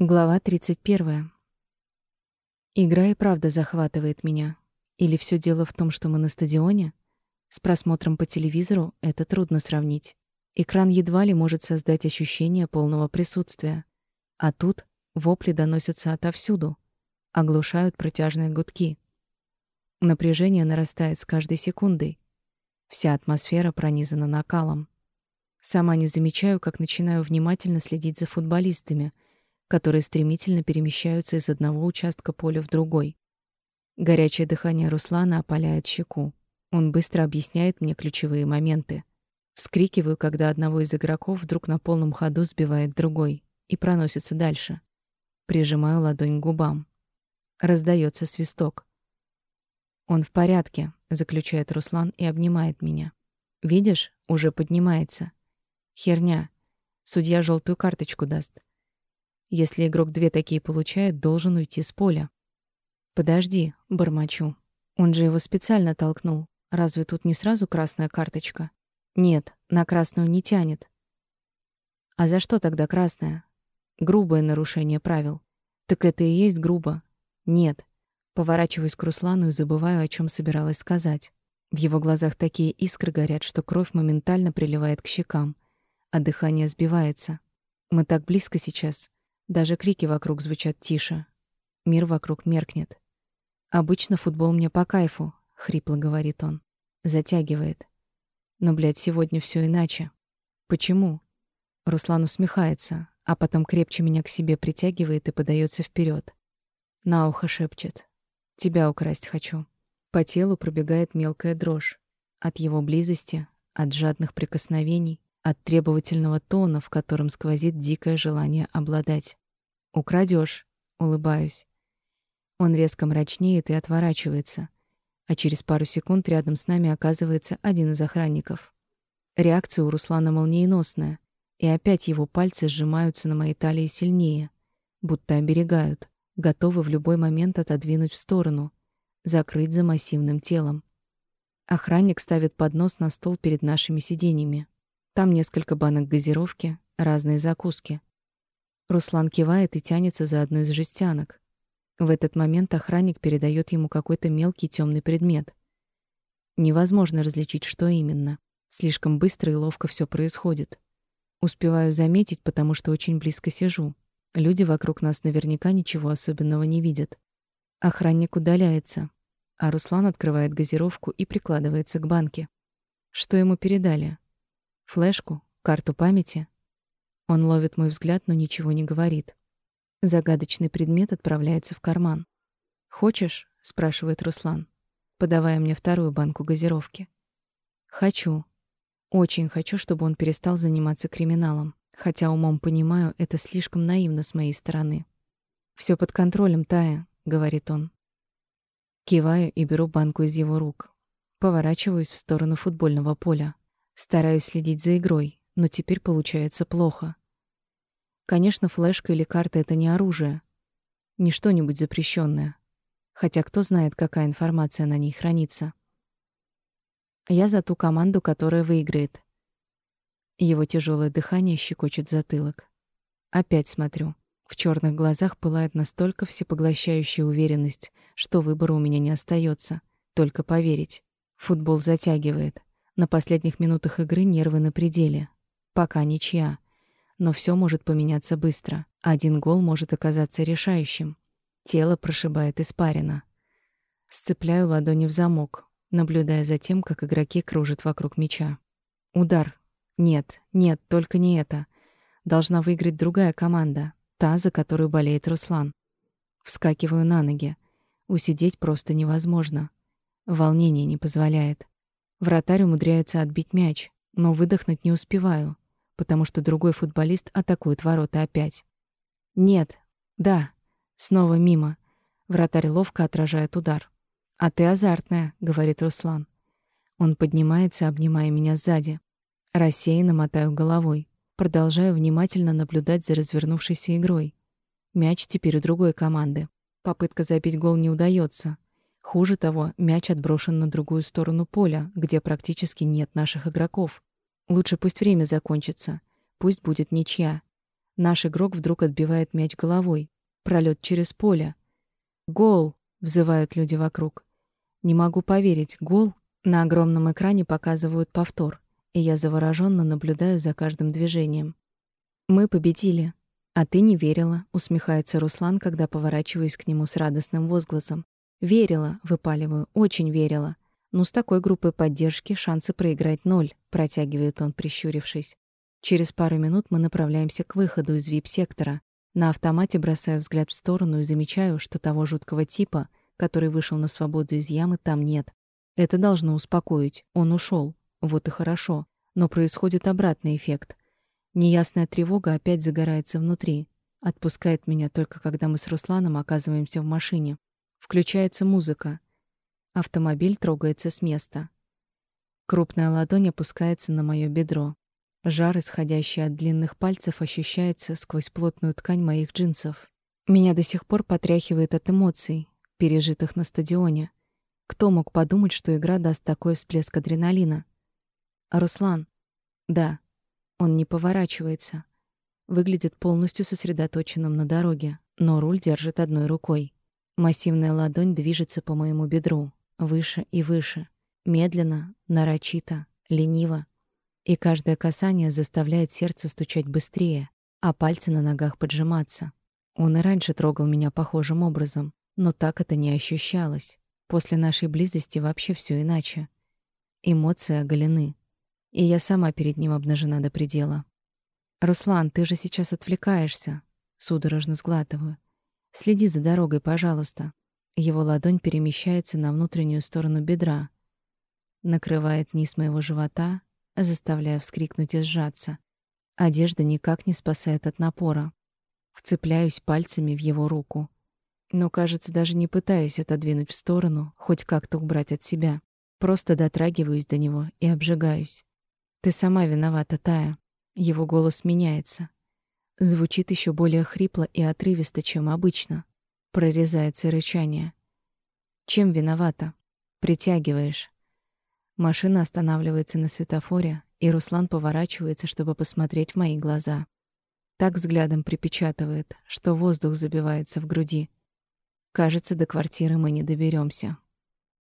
Глава 31. Игра и правда захватывает меня. Или все дело в том, что мы на стадионе? С просмотром по телевизору это трудно сравнить. Экран едва ли может создать ощущение полного присутствия. А тут вопли доносятся отовсюду, оглушают протяжные гудки. Напряжение нарастает с каждой секундой. Вся атмосфера пронизана накалом. Сама не замечаю, как начинаю внимательно следить за футболистами — которые стремительно перемещаются из одного участка поля в другой. Горячее дыхание Руслана опаляет щеку. Он быстро объясняет мне ключевые моменты. Вскрикиваю, когда одного из игроков вдруг на полном ходу сбивает другой и проносится дальше. Прижимаю ладонь к губам. Раздается свисток. «Он в порядке», — заключает Руслан и обнимает меня. «Видишь, уже поднимается. Херня. Судья желтую карточку даст. Если игрок две такие получает, должен уйти с поля. Подожди, бормочу. Он же его специально толкнул. Разве тут не сразу красная карточка? Нет, на красную не тянет. А за что тогда красная? Грубое нарушение правил. Так это и есть грубо. Нет. Поворачиваюсь к Руслану и забываю, о чем собиралась сказать. В его глазах такие искры горят, что кровь моментально приливает к щекам, а дыхание сбивается. Мы так близко сейчас. Даже крики вокруг звучат тише. Мир вокруг меркнет. «Обычно футбол мне по кайфу», — хрипло говорит он. Затягивает. Но, блядь, сегодня все иначе. Почему? Руслан усмехается, а потом крепче меня к себе притягивает и подается вперед. На ухо шепчет. «Тебя украсть хочу». По телу пробегает мелкая дрожь. От его близости, от жадных прикосновений, от требовательного тона, в котором сквозит дикое желание обладать. Украдешь, улыбаюсь. Он резко мрачнеет и отворачивается, а через пару секунд рядом с нами оказывается один из охранников. Реакция у Руслана молниеносная, и опять его пальцы сжимаются на моей талии сильнее, будто оберегают, готовы в любой момент отодвинуть в сторону, закрыть за массивным телом. Охранник ставит поднос на стол перед нашими сиденьями. Там несколько банок газировки, разные закуски. Руслан кивает и тянется за одну из жестянок. В этот момент охранник передает ему какой-то мелкий темный предмет. Невозможно различить, что именно. Слишком быстро и ловко все происходит. Успеваю заметить, потому что очень близко сижу. Люди вокруг нас наверняка ничего особенного не видят. Охранник удаляется, а Руслан открывает газировку и прикладывается к банке. Что ему передали? Флешку? Карту памяти? Он ловит мой взгляд, но ничего не говорит. Загадочный предмет отправляется в карман. «Хочешь?» — спрашивает Руслан, подавая мне вторую банку газировки. «Хочу. Очень хочу, чтобы он перестал заниматься криминалом, хотя умом понимаю, это слишком наивно с моей стороны. Все под контролем, Тая», — говорит он. Киваю и беру банку из его рук. Поворачиваюсь в сторону футбольного поля. Стараюсь следить за игрой, но теперь получается плохо. Конечно, флешка или карта — это не оружие. Не что-нибудь запрещенное. Хотя кто знает, какая информация на ней хранится. Я за ту команду, которая выиграет. Его тяжелое дыхание щекочет затылок. Опять смотрю. В черных глазах пылает настолько всепоглощающая уверенность, что выбора у меня не остается, только поверить. Футбол затягивает. На последних минутах игры нервы на пределе. Пока ничья. Но все может поменяться быстро. Один гол может оказаться решающим. Тело прошибает испарина. Сцепляю ладони в замок, наблюдая за тем, как игроки кружат вокруг мяча. Удар. Нет, нет, только не это. Должна выиграть другая команда, та, за которую болеет Руслан. Вскакиваю на ноги. Усидеть просто невозможно. Волнение не позволяет. Вратарь умудряется отбить мяч, но выдохнуть не успеваю, потому что другой футболист атакует ворота опять. Нет. Да. Снова мимо. Вратарь ловко отражает удар. «А ты азартная», — говорит Руслан. Он поднимается, обнимая меня сзади. Рассеянно мотаю головой. Продолжаю внимательно наблюдать за развернувшейся игрой. Мяч теперь у другой команды. Попытка забить гол не удается. Хуже того, мяч отброшен на другую сторону поля, где практически нет наших игроков. Лучше пусть время закончится. Пусть будет ничья. Наш игрок вдруг отбивает мяч головой. Пролет через поле. «Гол!» — взывают люди вокруг. Не могу поверить, гол. На огромном экране показывают повтор, и я завороженно наблюдаю за каждым движением. «Мы победили!» «А ты не верила», — усмехается Руслан, когда поворачиваюсь к нему с радостным возгласом. «Верила», — выпаливаю, — «очень верила». «Ну, с такой группой поддержки шансы проиграть ноль», — протягивает он, прищурившись. Через пару минут мы направляемся к выходу из вип-сектора. На автомате бросаю взгляд в сторону и замечаю, что того жуткого типа, который вышел на свободу из ямы, там нет. Это должно успокоить. Он ушел. Вот и хорошо. Но происходит обратный эффект — Неясная тревога опять загорается внутри. Отпускает меня только когда мы с Русланом оказываемся в машине. Включается музыка. Автомобиль трогается с места. Крупная ладонь опускается на моё бедро. Жар, исходящий от длинных пальцев, ощущается сквозь плотную ткань моих джинсов. Меня до сих пор потряхивает от эмоций, пережитых на стадионе. Кто мог подумать, что игра даст такой всплеск адреналина? Руслан. Да. Он не поворачивается. Выглядит полностью сосредоточенным на дороге, но руль держит одной рукой. Массивная ладонь движется по моему бедру, выше и выше, медленно, нарочито, лениво. И каждое касание заставляет сердце стучать быстрее, а пальцы на ногах поджиматься. Он и раньше трогал меня похожим образом, но так это не ощущалось. После нашей близости вообще все иначе. Эмоции оголены, и я сама перед ним обнажена до предела. «Руслан, ты же сейчас отвлекаешься», — судорожно сглатываю. «Следи за дорогой, пожалуйста». Его ладонь перемещается на внутреннюю сторону бедра, накрывает низ моего живота, заставляя вскрикнуть и сжаться. Одежда никак не спасает от напора. Вцепляюсь пальцами в его руку. Но, кажется, даже не пытаюсь отодвинуть в сторону, хоть как-то убрать от себя. Просто дотрагиваюсь до него и обжигаюсь. Ты сама виновата, Тая. Его голос меняется. Звучит еще более хрипло и отрывисто, чем обычно. Прорезается рычание. Чем виновата? Притягиваешь. Машина останавливается на светофоре, и Руслан поворачивается, чтобы посмотреть в мои глаза. Так взглядом припечатывает, что воздух забивается в груди. Кажется, до квартиры мы не доберемся.